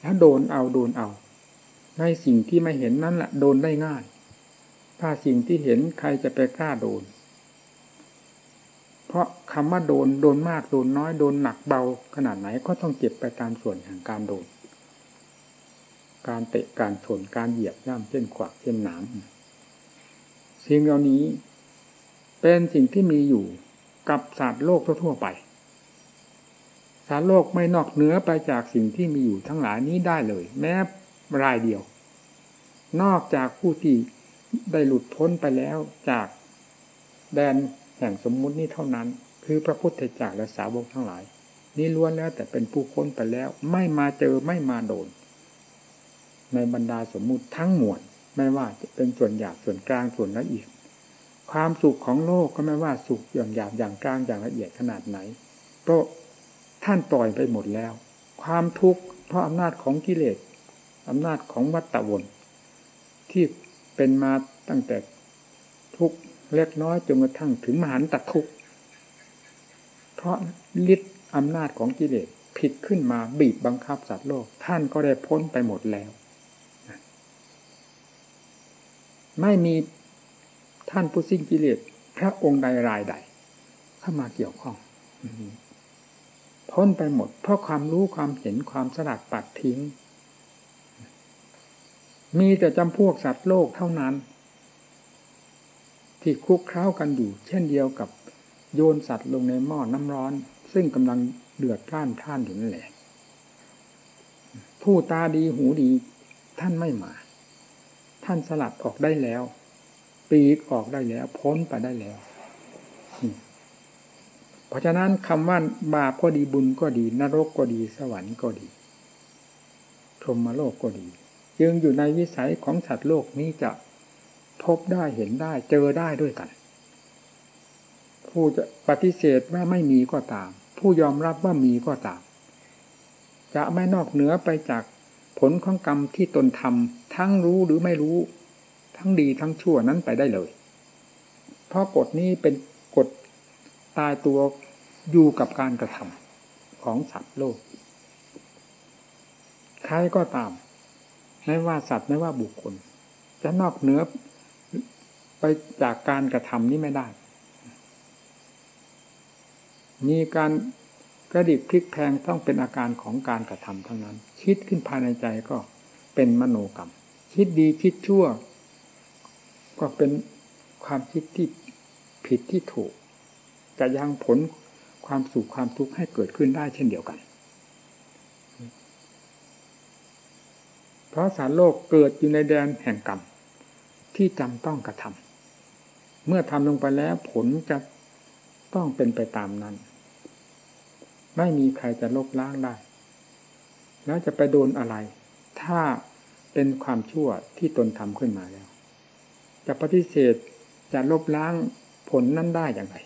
แล้วโดนเอาโดนเอา ในสิ่งที่ไม่เห็นนั้นแหละโดนได้ง่าย ถ้าสิ่งที่เห็นใครจะไปกล้าโดน เพราะคำว่าโดนโดนมากโดนน้อยโดนหนักเบาขนาดไหนก็ต้องเจ็บไปตามส่วนแห่งการโดน การเตะการชนการเหยียบย่ำเช่นขวากเช่นหนามสิ่งเหล่านี้เป็นสิ่งที่มีอยู่กับสัตว์โลกทั่วไป สัตว์โลกไม่นอกเหนือไปจากสิ่งที่มีอยู่ทั้งหลายนี้ได้เลย แม้รายเดียว นอกจากผู้ที่ได้หลุดพ้นไปแล้วจากแดนแห่งสมมุตินี้เท่านั้น คือพระพุทธเจ้าและสาวกทั้งหลาย นี้ล้วนแล้วแต่เป็นผู้พ้นไปแล้ว ไม่มาเจอไม่มาโดน ในบรรดาสมมุติทั้งมวลไม่ว่าจะเป็นส่วนหยาบส่วนกลางส่วนละเอียดความสุขของโลกก็ไม่ว่าสุขอย่างหยาบอย่างกลางอย่างละเอียดขนาดไหนเพราะ ท่านปล่อยไปหมดแล้ว ความทุกข์เพราะอำนาจของกิเลสอำนาจของวัตตะวนที่เป็นมาตั้งแต่ทุกเล็กน้อยจนกระทั่งถึงมหันตทุกข์เพราะฤทธิ์อำนาจของกิเลสผิดขึ้นมาบีบบังคับสัตว์โลก ท่านก็ได้พ้นไปหมดแล้ว ไม่มีท่านผู้สิ้นกิเลสพระองค์ใดรายใด เข้ามาเกี่ยวข้อง พ้นไปหมด เพราะความรู้ความเห็นความสลัดปัดทิ้ง มีแต่จำพวกสัตว์โลกเท่านั้น ที่คุกคล้ากันอยู่ เช่นเดียวกับโยนสัตว์ลงในหม้อน้ำร้อน ซึ่งกำลังเดือดท่านท่านอยู่นั่นแหละ ผู้ตาดีหูดีท่านไม่มา ท่านสลัดออกได้แล้ว ปีกออกได้แล้ว พ้นไปได้แล้ว ราะฉะนั้นคำว่าบาปก็ดีบุญก็ดี นรกก็ดีสวรรค์ก็ดีพรหมโลกก็ดี จึงอยู่ในวิสัยของสัตว์โลกนี้จะพบได้เห็นได้เจอได้ด้วยกัน ผู้จะปฏิเสธว่าไม่มีก็ตาม ผู้ยอมรับว่ามีก็ตาม จะไม่นอกเหนือไปจากผลของกรรมที่ตนทำทั้งรู้หรือไม่รู้ ทั้งดีทั้งชั่วนั้นไปได้เลย เพราะกฎนี้เป็น ตายตัวอยู่กับการกระทำของสัตว์โลก ใครก็ตาม ไม่ว่าสัตว์ไม่ว่าบุคคล จะนอกเหนือไปจากการกระทำนี้ไม่ได้ มีการกระดิกพลิกแพงต้องเป็นอาการของการกระทำทั้งนั้น คิดขึ้นภายในใจก็เป็นมโนกรรม คิดดีคิดชั่ว ก็เป็นความคิดที่ผิดที่ถูก จะยังผลความสุขความทุกข์ให้เกิดขึ้นได้เช่นเดียวกัน เพราะสารโลกเกิดอยู่ในแดนแห่งกรรมที่จำต้องกระทำเมื่อทำลงไปแล้วผลจะต้องเป็นไปตามนั้น ไม่มีใครจะลบล้างได้ แล้วจะไปโดนอะไร ถ้าเป็นความชั่วที่ตนทำขึ้นมาแล้ว จะปฏิเสธจะลบล้างผลนั้นได้อย่างไร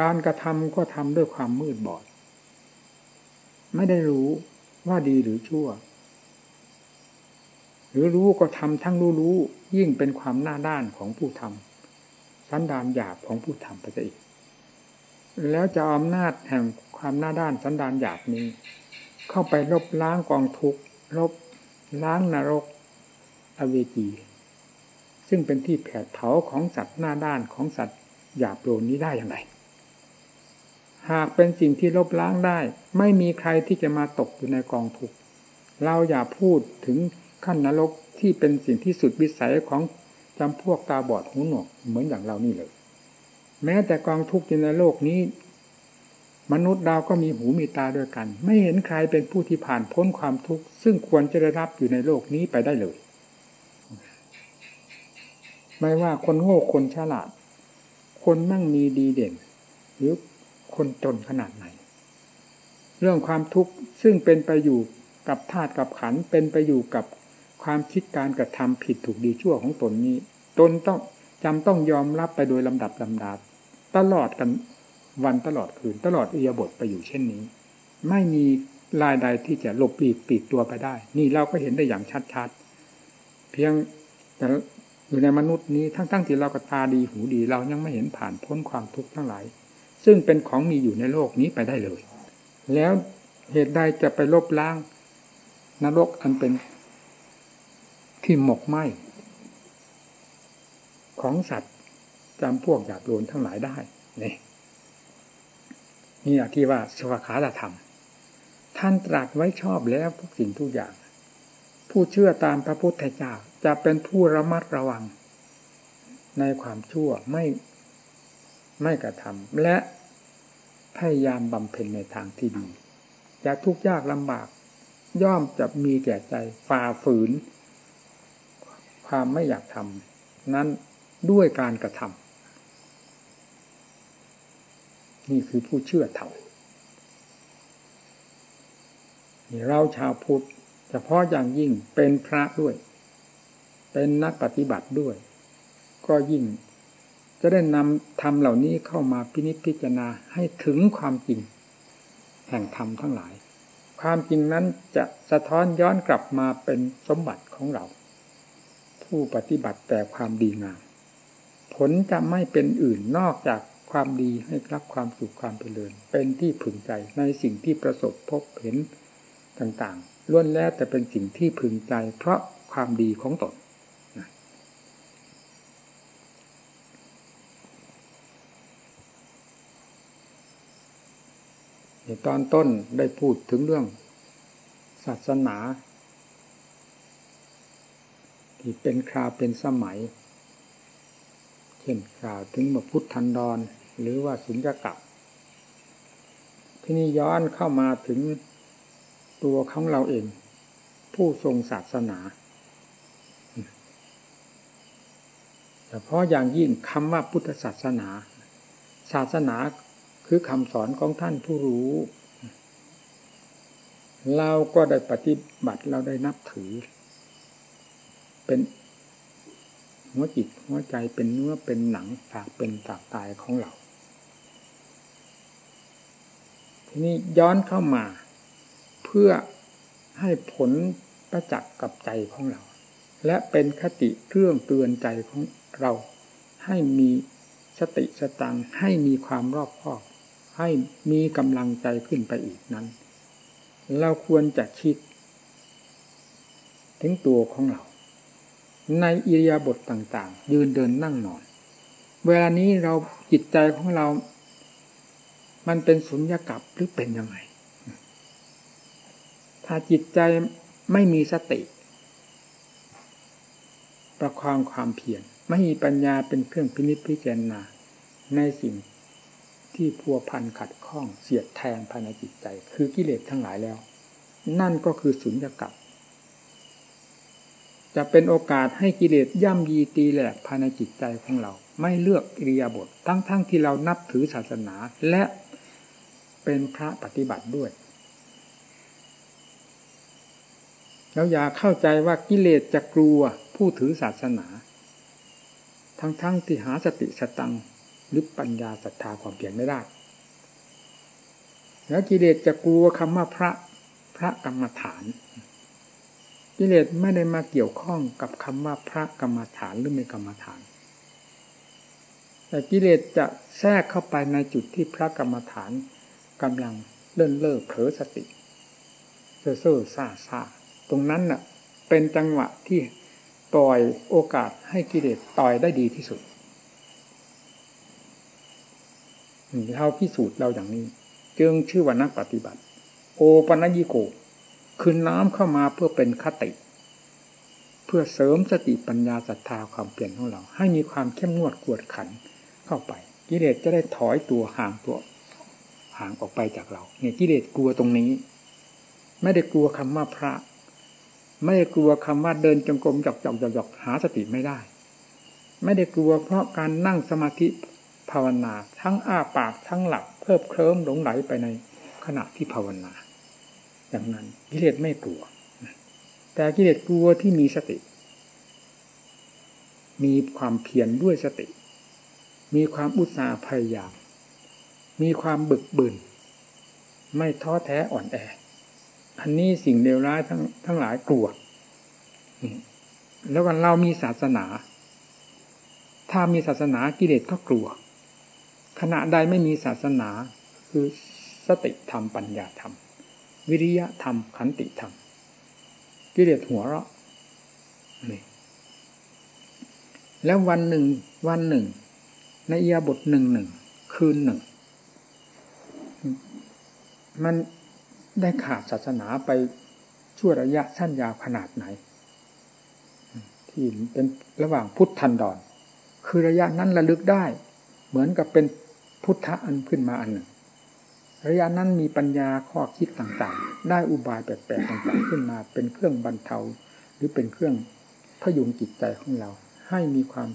การกระทำก็ทำด้วยความมืดบอด ไม่ได้รู้ว่าดีหรือชั่ว หรือรู้ก็ทำทั้งรู้รู้ยิ่งเป็นความหน้าด้านของผู้ทำสันดานหยาบของผู้ทำไปอีก แล้วจะอำนาจแห่งความหน้าด้านสันดานหยาบนี้ เข้าไปลบล้างกองทุกข์ลบล้างนรกอเวจี ซึ่งเป็นที่แผดเผาของสัตว์หน้าด้านของสัตว์หยาบโลนนี้ได้อย่างไร หากเป็นสิ่งที่ลบล้างได้ ไม่มีใครที่จะมาตกอยู่ในกองทุกข์เราอย่าพูดถึงขั้นนรกที่เป็นสิ่งที่สุดวิสัยของจำพวกตาบอดหูหนวกเหมือนอย่างเรานี่เลย แม้แต่กองทุกข์ในโลกนี้ มนุษย์เราก็มีหูมีตาด้วยกัน ไม่เห็นใครเป็นผู้ที่ผ่านพ้นความทุกข์ซึ่งควรจะได้รับอยู่ในโลกนี้ไปได้เลย ไม่ว่าคนโง่คนฉลาด คนมั่งมีดีเด่น หรือ คนจนขนาดไหน เรื่องความทุกข์ซึ่งเป็นไปอยู่กับธาตุกับขันเป็นไปอยู่กับความคิดการกระทำผิดถูกดีชั่วของตนนี้ ตนต้องจำต้องยอมรับไปโดยลำดับลำดาตลอดกันวันตลอดคืนตลอดอียบทไปอยู่เช่นนี้ ไม่มีลายใดที่จะหลบปีกปีกตัวไปได้ นี่เราก็เห็นได้อย่างชัดๆ เพียงแต่อยู่ในมนุษย์นี้ทั้งๆทที่เราก็ตาดีหูดี เรายังไม่เห็นผ่านพ้นความทุกข์ทั้งหลาย ซึ่งเป็นของมีอยู่ในโลกนี้ไปได้เลย แล้วเหตุใดจะไปลบล้างนรกอันเป็นที่หมกไหมของสัตว์จำพวกหยาบโลนทั้งหลายได้ นี่นี่ที่ว่าสวขาธรรม ท่านตรัสไว้ชอบแล้วทุกสิ่งทุกอย่าง ผู้เชื่อตามพระพุทธเจ้าจะเป็นผู้ระมัดระวัง ในความชั่วไม่ ไม่กระทำและพยายามบำเพ็ญในทางที่ดีจะทุกข์ยากลำบาก ย่อมจะมีแก่ใจฝ่าฝืน ความไม่อยากทำนั้นด้วยการกระทำนี่คือผู้เชื่อธรรมนี่เราชาวพุทธเฉพาะอย่างยิ่งเป็นพระด้วย เป็นนักปฏิบัติด้วย ก็ยิ่ง จะได้นำธรรมเหล่านี้เข้ามาพินิจพิจารณาให้ถึงความจริง แห่งธรรมทั้งหลาย ความจริงนั้นจะสะท้อนย้อนกลับมาเป็นสมบัติของเรา ผู้ปฏิบัติแต่ความดีงาม ผลจะไม่เป็นอื่นนอกจากความดีให้รับความสุขความเจริญ เป็นที่พึงใจในสิ่งที่ประสบพบเห็นต่างๆล้วนแล้วแต่เป็นสิ่งที่พึงใจ เพราะความดีของตน ตอนต้นได้พูดถึงเรื่อง ศาสนา ที่เป็นคราวเป็นสมัย เช่นกล่าวถึงมาพุทธันดร หรือว่าสุญญกับที่นี่ย้อนเข้ามาถึงตัวของเราเอง ผู้ทรงศาสนาแต่เพราะอย่างยิ่งคำว่าพุทธศาสนา ศาสนา คือคำสอนของท่านผู้รู้ เราก็ได้ปฏิบัติเราได้นับถือ เป็นหัวจิตหัวใจเป็นเนื้อเป็นหนังตากเป็นตากตายของเรา ทีนี้ย้อนเข้ามา เพื่อให้ผลประจักษ์กับใจของเรา และเป็นคติเครื่องเตือนใจของเรา ให้มีสติสตังให้มีความรอบคอบ ให้มีกำลังใจขึ้นไปอีกนั้น เราควรจะคิด ถึงตัวของเรา ในอิริยาบถต่างๆ ยืนเดินนั่งนอน เวลานี้เราจิตใจของเรา มันเป็นสุญญากับหรือเป็นยังไง ถ้าจิตใจไม่มีสติ ประคองความเพียรไม่มีปัญญาเป็นเครื่องพินิจพิจารณาในสิ่ง ที่พัวพันขัดข้องเสียดแทงภายในจิตใจ คือกิเลสทั้งหลายแล้ว นั่นก็คือสุญญากับ จะเป็นโอกาสให้กิเลสย่ำยีตีแหลกภายในจิตใจของเรา ไม่เลือกอิริยาบถทั้งๆทที่เรานับถือศาสนาและเป็นพระปฏิบัติด้วยแล้วอย่าเข้าใจว่ากิเลสจะกลัวผู้ถือศาสนา ทั้งๆทที่หาสติสตัง หรือปัญญาศรัทธาความเปลี่ยนไม่ได้ แล้วกิเลสจะกลัวคำว่าพระพระกรรมฐาน กิเลสไม่ได้มาเกี่ยวข้องกับคำว่าพระกรรมฐานหรือไม่กรรมฐาน แต่กิเลสจะแทรกเข้าไปในจุดที่พระกรรมฐานกำลังเลื่อนเล่อเผลอสติเซ่อเซ่อซาซาตรงนั้นน่ะเป็นจังหวะที่ปล่อยโอกาสให้กิเลสต่อยได้ดีที่สุด เราพิสูจน์เราอย่างนี้ จึงชื่อว่านักปฏิบัติ โอปัญญิโก คือน้ำเข้ามาเพื่อเป็นคติ เพื่อเสริมสติปัญญาศรัทธาความเปลี่ยนของเรา ให้มีความเข้มงวดกวดขันเข้าไป กิเลสจะได้ถอยตัวห่างตัว ห่างออกไปจากเรา เนี่ยกิเลสกลัวตรงนี้ ไม่ได้กลัวคำว่าพระ ไม่ได้กลัวคำว่าเดินจงกรมหยอกหยอกหยอกหยอกหาสติไม่ได้ไม่ได้กลัวเพราะการนั่งสมาธิ ภาวนา ทั้งอ้าปากทั้งหลับเพิ่มเคลิ้มหลงไหลไปในขณะที่ภาวนาอย่างนั้นกิเลสไม่กลัว แต่กิเลสกลัวที่มีสติ มีความเพียรด้วยสติ มีความอุตสาห์พยายาม มีความบึกบึนไม่ท้อแท้อ่อนแอ อันนี้สิ่งเลวร้ายทั้งทั้งหลายกลัว แล้ววันเรามีศาสนา ถ้ามีศาสนากิเลสก็กลัว ขณะใดไม่มีศาสนา คือสติธรรมปัญญาธรรม วิริยะธรรมขันติธรรมกิเลสหัวเราะนี่แล้ววันหนึ่ง วันหนึ่ง ในเอียบทหนึ่งหนึ่งคืนหนึ่ง มันได้ขาดศาสนาไปชั่วระยะสั้นยาวขนาดไหน ที่เป็นระหว่างพุทธันดร คือระยะนั้นระลึกได้ เหมือนกับเป็น พุทธะอันขึ้นมาอันหนึ่ง ระยะนั้นมีปัญญาข้อคิดต่างๆ ได้อุบายแปลกๆต่างๆขึ้นมา เป็นเครื่องบรรเทา หรือเป็นเครื่องพยุงจิตใจของเรา ให้มีความ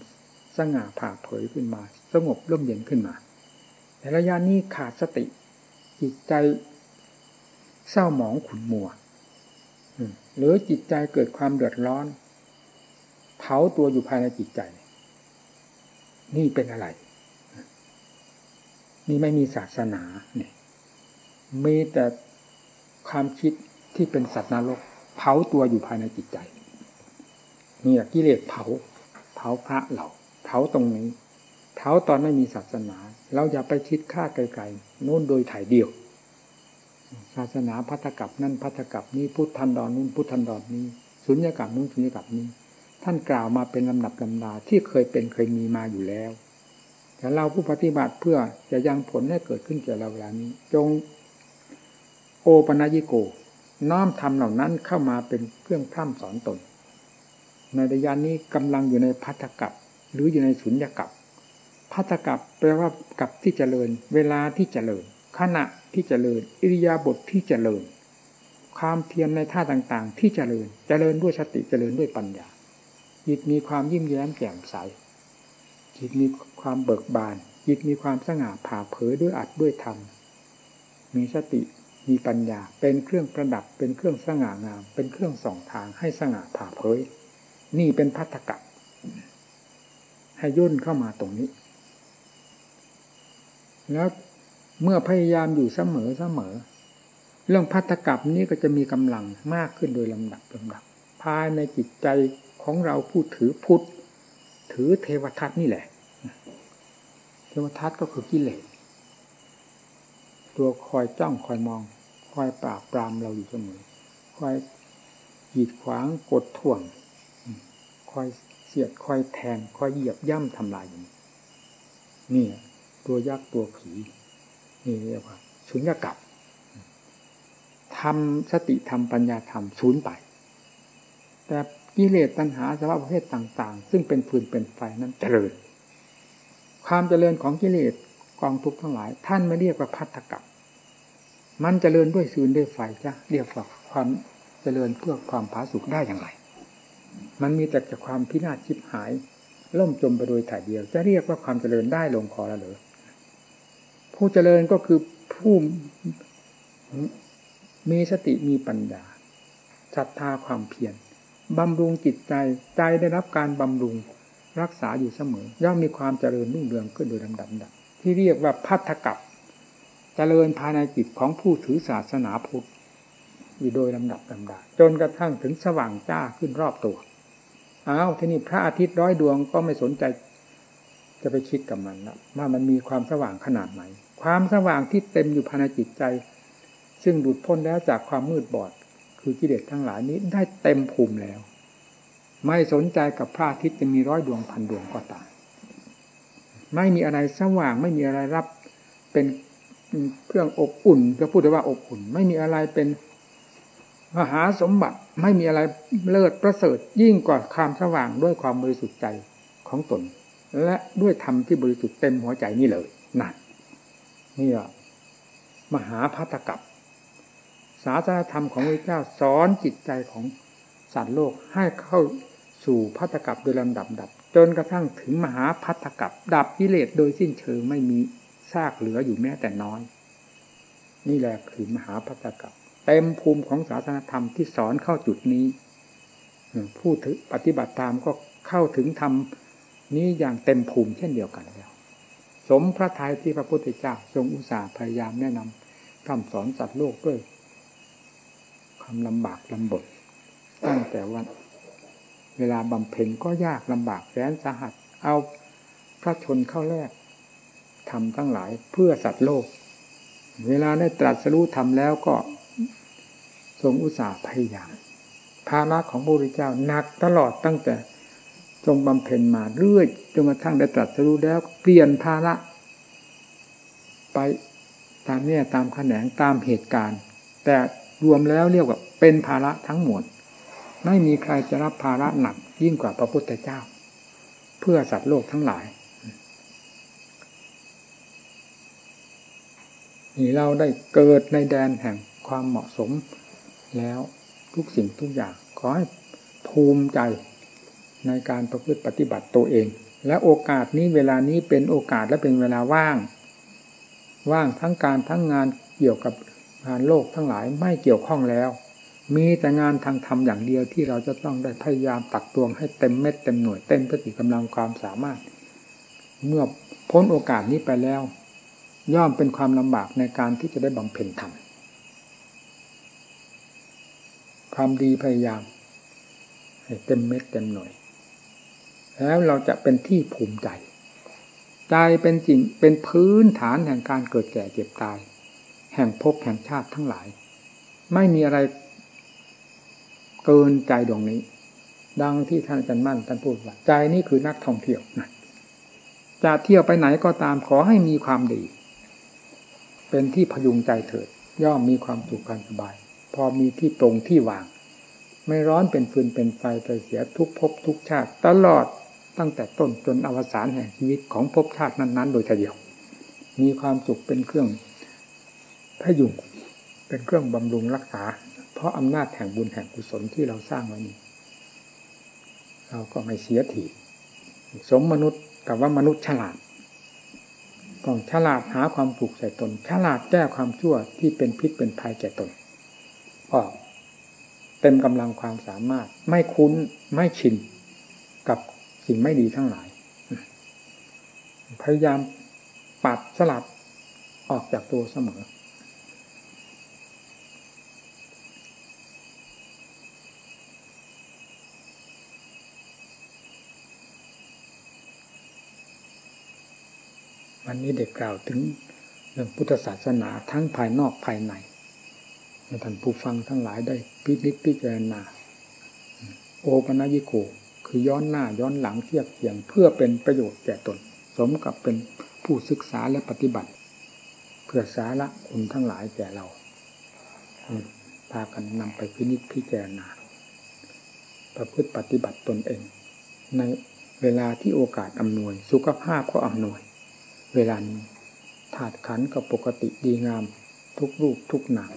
สง่าผ่าเผยขึ้นมา สงบร่มเย็นขึ้นมา แต่ระยะนี้ขาดสติ จิตใจเศร้าหมองขุ่นมัวหรือจิตใจเกิดความเดือดร้อน เผาตัวอยู่ภายในจิตใจ นี่เป็นอะไร นี่ไม่มีศาสนาเนี่ยมีแต่ความคิดที่เป็นสัตว์นรก เผาตัวอยู่ภายในจิตใจนี่กิเลสเผา เผาพระเราเผาตรงนี้ เผาตอนไม่มีศาสนา เราอย่าไปคิดฆ่าไกลๆโน้นโดยถ่ายเดียว ศาสนาพัทธกับนั่นพัทธกับนี้พุทธันดรนู้นพุทธันดรนี้สุญญากาศนู้นสุญญากาศนี้ ท่านกล่าวมาเป็นลำดับลำดาที่เคยเป็นเคยมีมาอยู่แล้ว แต่เราผู้ปฏิบัติเพื่อจะยังผลให้เกิดขึ้นแก่เราเวลานี้ จงโอปนัญิโก น้อมทำเหล่านั้นเข้ามาเป็นเครื่องพร่ำสอนตน ในระยะนี้กำลังอยู่ในพัทธกับหรืออยู่ในสุญญากับพัฒกับแปลว่ากับที่เจริญ เวลาที่เจริญ ขณะที่เจริญ อิริยาบถทที่เจริญ ความเพียรในท่าต่างๆ ที่เจริญ เจริญด้วยสติเจริญด้วยปัญญาจิตมีความยิ้มแย้มแจ่มใส จิตมีความเบิกบาน จิตมีความสง่าผ่าเผยด้วยอัดด้วยธรรม มีสติมีปัญญา เป็นเครื่องประดับเป็นเครื่องสง่างาม เป็นเครื่องส่องทางให้สง่าผ่าเผย นี่เป็นพัฒกับให้ย่นเข้ามาตรงนี้ แล้วเมื่อพยายามอยู่เสมอเสมอ เรื่องพัฒกับนี้ก็จะมีกำลังมากขึ้นโดยลำดับลำดับภายในจิตใจของเราผู้ถือพุทธ ถือเทวทัตนี่แหละ เทวทัตก็คือกิเลสตัวคอยจ้องคอยมอง คอยปราบปรามเราอยู่เสมอคอยขีดขวางกดท่วง คอยเสียดคอยแทง คอยเหยียบย่ำทำลายอย่างนี้นี่ตัวยักษ์ตัวผีนี่เรียกว่าสุญญกับทำสติทำปัญญาทำศูนย์ไป แต่ กิเลสตัณหาสภาพประเภทต่าง ๆ ซึ่งเป็นฟืนเป็นไฟนั้นเจริญ ความเจริญของกิเลสกองทุกข์ทั้งหลาย ท่านไม่เรียกว่าพัฒกับ มันเจริญด้วยฟืนด้วยไฟจ้ะเรียกว่าความเจริญเพื่อความผาสุกได้อย่างไร มันมีแต่จะความพินาศชิบหาย ล่มจมไปโดยถ่ายเดียว จะเรียกว่าความเจริญได้ลงคอแล้วหรือผู้เจริญก็คือผู้มีสติมีปัญญาศรัทธาความเพียร บำรุงจิตใจใจได้รับการบำรุงรักษาอยู่เสมอย่อมมีความเจริญรุ่งเรืองขึ้นโดยลำดับดับที่เรียกว่าพัฒกับ เจริญภายในจิตของผู้ถือศาสนาพุทธอยู่โดยลำดับลำดาจนกระทั่งถึงสว่างจ้าขึ้นรอบตัวอ้าวที่นี่พระอาทิตย์ร้อยดวงก็ไม่สนใจ จะไปคิดกับมันนะว่ามันมีความสว่างขนาดไหน ความสว่างที่เต็มอยู่ภายในจิตใจ ซึ่งหลุดพ้นแล้วจากความมืดบอด คือกิเลสทั้งหลายนี้ได้เต็มภูมิแล้ว ไม่สนใจกับพระอาทิตย์จะมีร้อยดวงพันดวงก็ตามไม่มีอะไรสว่างไม่มีอะไรรับเป็นเครื่องอบอุ่นจะพูดได้ว่าอบอุ่น ไม่มีอะไรเป็นมหาสมบัติไม่มีอะไรเลิศประเสริฐยิ่งกว่าความสว่างด้วยความบริสุทธิ์ใจของตน และด้วยธรรมที่บริสุทธิ์เต็มหัวใจนี่เลยนั่นนี่อะมหาพัตกับ ศาสนธรรมของพระเจ้าสอนจิตใจของสัตว์โลกให้เข้าสู่พัตกับโดยลำดับดับ จนกระทั่งถึงมหาพัตกับดับกิเลสโดยสิ้นเชิงไม่มีซากเหลืออยู่แม้แต่น้อย นี่แหละคือมหาพัตกับเต็มภูมิของศาสนธรรมที่สอนเข้าจุดนี้ผู้ปฏิบัติตามก็เข้าถึงธรรมนี้อย่างเต็มภูมิเช่นเดียวกันแล้ว สมพระทัยที่พระพุทธเจ้าทรงอุตส่าห์พยายามแนะนำคำสอนสัตว์โลกด้วย ความลำบากลำบนตั้งแต่วันเวลาบำเพ็ญก็ยากลำบากแสนสาหัส เอาพระชนเข้าแรกทำทั้งหลายเพื่อสัตว์โลก เวลาได้ตรัสรู้ทำแล้วก็ทรงอุตสาห์พยายามภาระของพระพุทธเจ้าหนักตลอดตั้งแต่ทรงบำเพ็ญมาเรื่อยจนกระทั่งได้ตรัสรู้แล้วเปลี่ยนภาระ ไปตามเนี่ยตามแขนงตามเหตุการณ์ แต่ รวมแล้วเรียกว่าเป็นภาระทั้งหมด ไม่มีใครจะรับภาระหนักยิ่งกว่าพระพุทธเจ้า เพื่อสัตว์โลกทั้งหลาย นี่เราได้เกิดในแดนแห่งความเหมาะสมแล้วทุกสิ่งทุกอย่าง ขอให้ภูมิใจในการประพฤติปฏิบัติตัวเอง และโอกาสนี้เวลานี้เป็นโอกาสและเป็นเวลาว่าง ว่างทั้งการทั้งงานเกี่ยวกับ งานโลกทั้งหลายไม่เกี่ยวข้องแล้ว มีแต่งานทางธรรมอย่างเดียวที่เราจะต้องได้พยายามตักตวงให้เต็มเม็ดเต็มหน่วยเต็มพติกำลังความสามารถ เมื่อพ้นโอกาสนี้ไปแล้ว ย่อมเป็นความลำบากในการที่จะได้บำเพ็ญธรรมความดีพยายาม ให้เต็มเม็ดเต็มหน่วยแล้วเราจะเป็นที่ภูมิใจ ใจเป็นจริงเป็นพื้นฐานแห่งการเกิดแก่เจ็บตาย แห่งภพแห่งชาติทั้งหลาย ไม่มีอะไรเกินใจดวงนี้ ดังที่ท่านอาจารย์มั่นท่านพูดว่าใจนี่คือนักท่องเที่ยวนะจะเที่ยวไปไหนก็ตามขอให้มีความดี เป็นที่พยุงใจเถิด ย่อมมีความสุขการสบาย พอมีที่ตรงที่วาง ไม่ร้อนเป็นฟืนเป็นไฟไปเสียทุกภพทุกชาติ ตลอดตั้งแต่ต้นจนอวสานแห่งชีวิตของภพชาตินั้น ๆ โดยเดียวมีความสุขเป็นเครื่อง พยุงเป็นเครื่องบำรุงรักษา เพราะอำนาจแห่งบุญแห่งกุศลที่เราสร้างไว้นี้ เราก็ไม่เสียทีสมมนุษย์กับว่ามนุษย์ฉลาดต้องฉลาดหาความถูกใส่ตน ฉลาดแก้ความชั่วที่เป็นพิษเป็นภัยแก่ตนออกเต็มกำลังความสามารถ ไม่คุ้นไม่ชินกับสิ่งไม่ดีทั้งหลาย พยายามปัดสลัดออกจากตัวเสมอ นนี้เด็กกล่าวถึงเรื่องพุทธศาสนาทั้งภายนอกภายในให้ท่านผู้ฟังทั้งหลายได้พิจิตพิจารณา โอปนัญิโกคือย้อนหน้าย้อนหลังเทียบเทียงเพื่อเป็นประโยชน์แก่ตน สมกับเป็นผู้ศึกษาและปฏิบัติ เพื่อสาระคุณทั้งหลายแก่เราพากันนำไปพินิจพิจารณา ประพฤติปฏิบัติตนเอง ในเวลาที่โอกาสอำนวย สุขภาพก็อำนวย เวลานี้ถาดขันก็ปกติดีงามทุกรูปทุกหนาม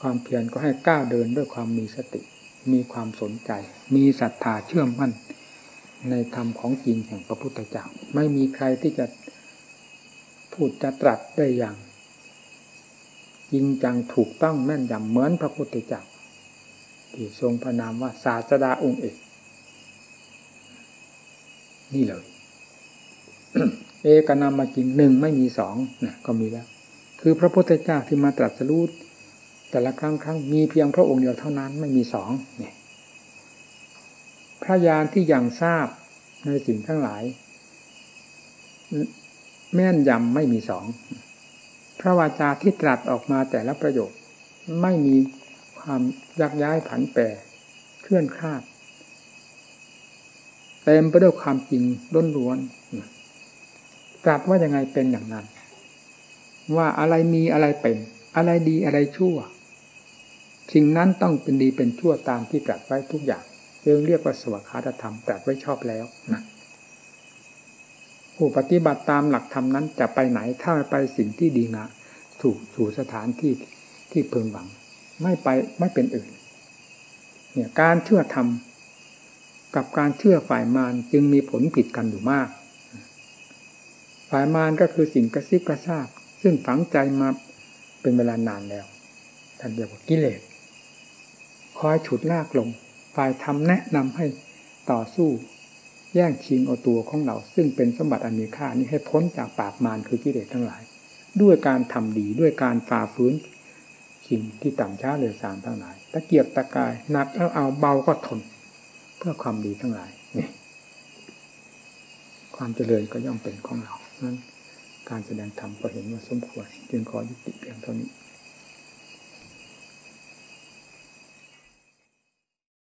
ความเพียรก็ให้ก้าวเดินด้วยความมีสติ มีความสนใจ มีศรัทธาเชื่อมั่น ในธรรมของจริงแห่งพระพุทธเจ้าไม่มีใครที่จะพูดจะตรัสได้อย่างจริงจังถูกต้องแม่นยำเหมือนพระพุทธเจ้าที่ทรงพระนามว่าศาสดาองค์เอกนี่เลย เอกนามมาจริงหนึ่งไม่มีสองนะก็มีแล้ว คือพระพุทธเจ้าที่มาตรัสรู้แต่ละครั้งครั้งมีเพียงพระองค์เดียวเท่านั้นไม่มีสองเนี่ยพระยานที่ยังทราบในสิ่งทั้งหลาย แม่นยำไม่มีสองพระวาจาที่ตรัสออกมาแต่ละประโยค ไม่มีความยักย้ายผันแปรเคลื่อนคลาดเต็มไปด้วยความจริงล้นล้วน ตรัสว่ายังไงเป็นอย่างนั้น ว่าอะไรมีอะไรเป็น อะไรดีอะไรชั่ว สิ่งนั้นต้องเป็นดีเป็นชั่วตามที่ตรัสไว้ทุกอย่างเรื่องเรียกว่าสวัสดิธรรมตรัสไว้ชอบแล้วนะผู้ปฏิบัติตามหลักธรรมนั้นจะไปไหนถ้าไปสิ่งที่ดีงามสู่สู่สถานที่ที่เพึงหวัง ไม่ไปไม่เป็นอื่น เนี่ยการเชื่อธรรมกับการเชื่อฝ่ายมารจึงมีผลผิดกันอยู่มาก ฝ่ายมารก็คือสิ่งกระซิบกระซาบ ซึ่งฝังใจมาเป็นเวลานานแล้วท่านเรียกว่ากิเลสคอยฉุดลากลงฝ่ายธรรมแนะนำให้ต่อสู้ แย่งชิงเอาตัวของเรา ซึ่งเป็นสมบัติอันมีค่านี้ให้พ้นจากปากมารคือกิเลสทั้งหลาย ด้วยการทำดีด้วยการฝ่าฟื้นสิ่งที่ต่ำช้าเลยสารทั้งหลายตะเกียบตะกายหนักเอาเอาเบาก็ทน เพื่อความดีทั้งหลายนี่ความเจริญก็ย่อมเป็นของเรา นั้นการแสดงธรรมก็เห็นว่าสมควร จึงขอยุติเพียงเท่านี้